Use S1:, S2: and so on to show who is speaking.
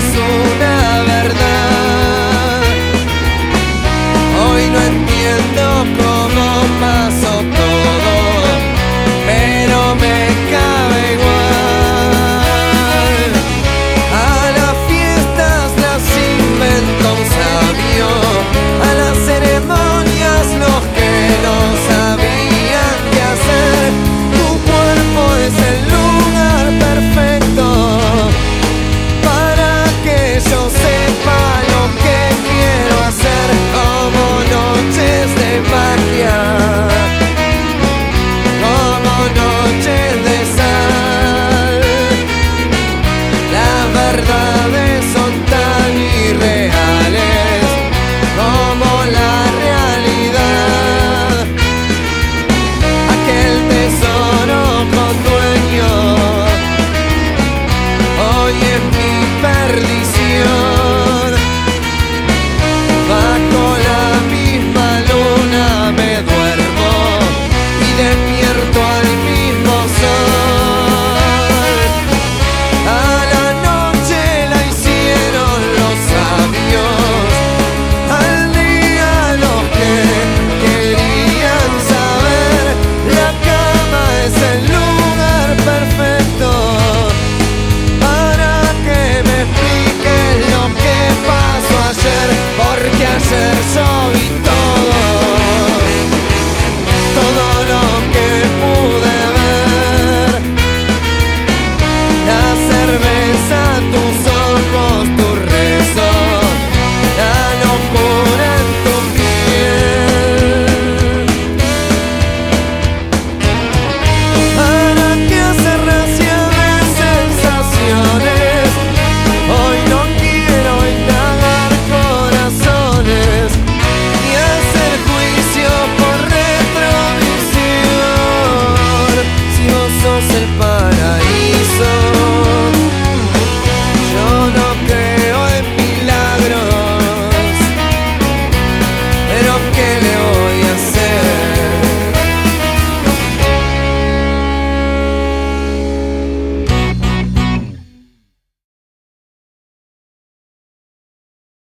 S1: 诉难。el.